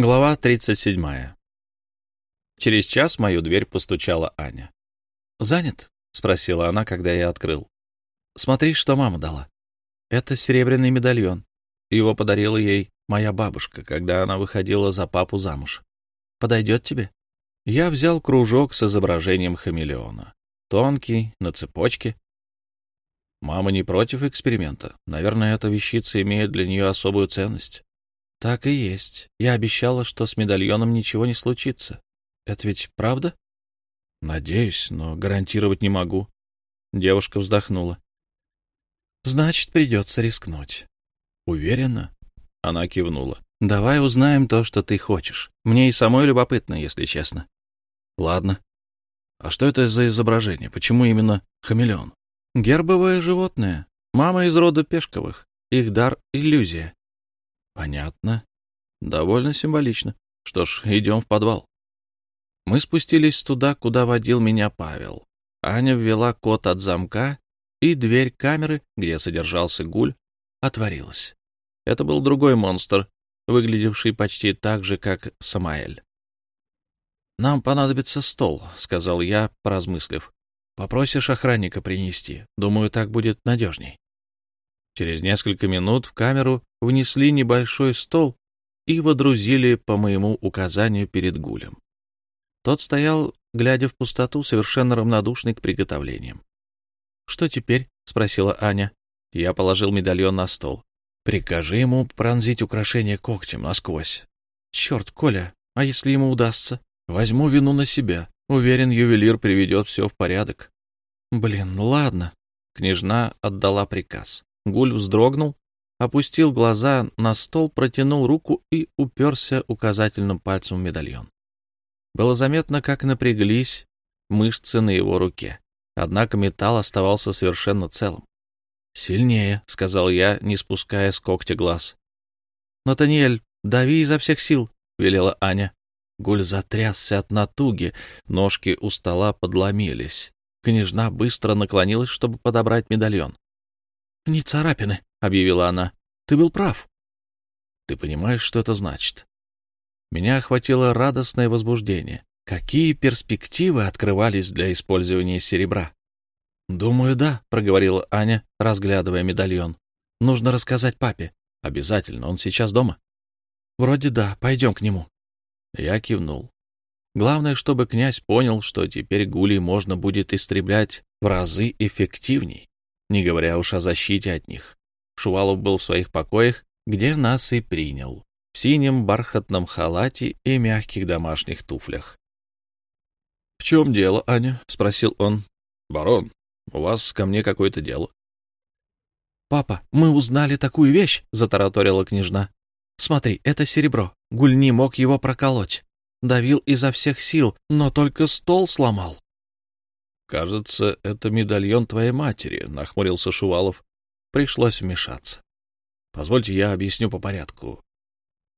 Глава 37. Через час в мою дверь постучала Аня. «Занят?» — спросила она, когда я открыл. «Смотри, что мама дала. Это серебряный медальон. Его подарила ей моя бабушка, когда она выходила за папу замуж. Подойдет тебе?» Я взял кружок с изображением хамелеона. Тонкий, на цепочке. Мама не против эксперимента. Наверное, эта вещица имеет для нее особую ценность. Так и есть. Я обещала, что с медальоном ничего не случится. Это ведь правда? Надеюсь, но гарантировать не могу. Девушка вздохнула. Значит, придется рискнуть. Уверена? Она кивнула. Давай узнаем то, что ты хочешь. Мне и самой любопытно, если честно. Ладно. А что это за изображение? Почему именно хамелеон? Гербовое животное. Мама из рода Пешковых. Их дар — иллюзия. Понятно. Довольно символично. Что ж, идем в подвал. Мы спустились туда, куда водил меня Павел. Аня ввела код от замка, и дверь камеры, где содержался гуль, отворилась. Это был другой монстр, выглядевший почти так же, как Самаэль. «Нам понадобится стол», — сказал я, поразмыслив. «Попросишь охранника принести. Думаю, так будет надежней». Через несколько минут в камеру внесли небольшой стол и водрузили по моему указанию перед Гулем. Тот стоял, глядя в пустоту, совершенно равнодушный к приготовлениям. «Что теперь?» — спросила Аня. Я положил медальон на стол. «Прикажи ему пронзить украшение когтем насквозь». «Черт, Коля, а если ему удастся?» «Возьму вину на себя. Уверен, ювелир приведет все в порядок». «Блин, ладно». Княжна отдала приказ. Гуль вздрогнул, опустил глаза на стол, протянул руку и уперся указательным пальцем в медальон. Было заметно, как напряглись мышцы на его руке. Однако металл оставался совершенно целым. «Сильнее», — сказал я, не спуская с когтя глаз. «Натаниэль, дави изо всех сил», — велела Аня. Гуль затрясся от натуги, ножки у стола подломились. Княжна быстро наклонилась, чтобы подобрать медальон. «Не царапины», — объявила она. «Ты был прав». «Ты понимаешь, что это значит?» Меня охватило радостное возбуждение. Какие перспективы открывались для использования серебра? «Думаю, да», — проговорила Аня, разглядывая медальон. «Нужно рассказать папе. Обязательно. Он сейчас дома?» «Вроде да. Пойдем к нему». Я кивнул. Главное, чтобы князь понял, что теперь гулей можно будет истреблять в разы эффективней не говоря уж о защите от них. Шувалов был в своих покоях, где нас и принял, в синем бархатном халате и мягких домашних туфлях. — В чем дело, Аня? — спросил он. — Барон, у вас ко мне какое-то дело. — Папа, мы узнали такую вещь, — затараторила княжна. — Смотри, это серебро. Гуль не мог его проколоть. Давил изо всех сил, но только стол сломал. «Кажется, это медальон твоей матери», — нахмурился Шувалов. Пришлось вмешаться. «Позвольте, я объясню по порядку.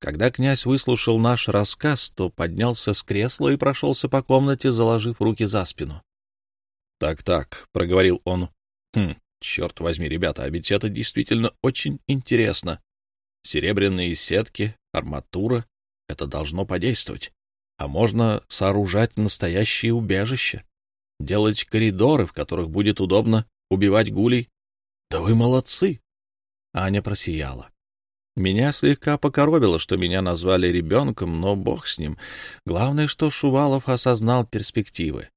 Когда князь выслушал наш рассказ, то поднялся с кресла и прошелся по комнате, заложив руки за спину. «Так-так», — проговорил он. «Хм, черт возьми, ребята, а ведь это действительно очень интересно. Серебряные сетки, арматура — это должно подействовать. А можно сооружать настоящее убежище делать коридоры, в которых будет удобно убивать гулей. Да вы молодцы! Аня просияла. Меня слегка покоробило, что меня назвали ребенком, но бог с ним. Главное, что Шувалов осознал перспективы.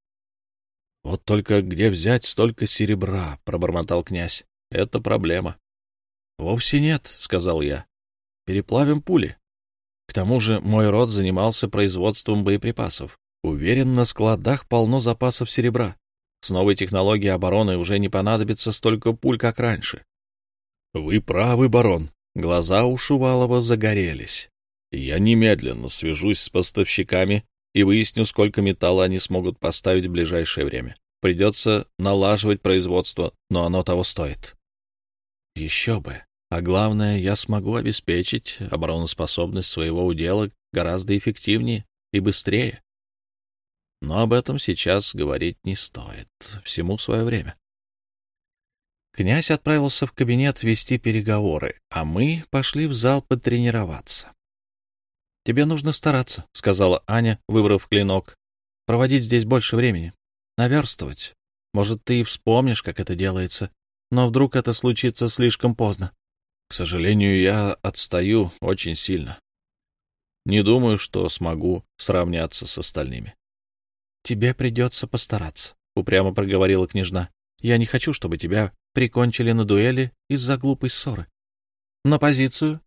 — Вот только где взять столько серебра? — пробормотал князь. — Это проблема. — Вовсе нет, — сказал я. — Переплавим пули. К тому же мой род занимался производством боеприпасов. Уверен, на складах полно запасов серебра. С новой технологией обороны уже не понадобится столько пуль, как раньше. — Вы правы, барон. Глаза у Шувалова загорелись. Я немедленно свяжусь с поставщиками и выясню, сколько металла они смогут поставить в ближайшее время. Придется налаживать производство, но оно того стоит. Еще бы. А главное, я смогу обеспечить обороноспособность своего удела гораздо эффективнее и быстрее. Но об этом сейчас говорить не стоит. Всему свое время. Князь отправился в кабинет вести переговоры, а мы пошли в зал потренироваться. «Тебе нужно стараться», — сказала Аня, выбрав клинок. «Проводить здесь больше времени. Наверстывать. Может, ты и вспомнишь, как это делается. Но вдруг это случится слишком поздно». «К сожалению, я отстаю очень сильно. Не думаю, что смогу сравняться с остальными». «Тебе придется постараться», — упрямо проговорила княжна. «Я не хочу, чтобы тебя прикончили на дуэли из-за глупой ссоры. На позицию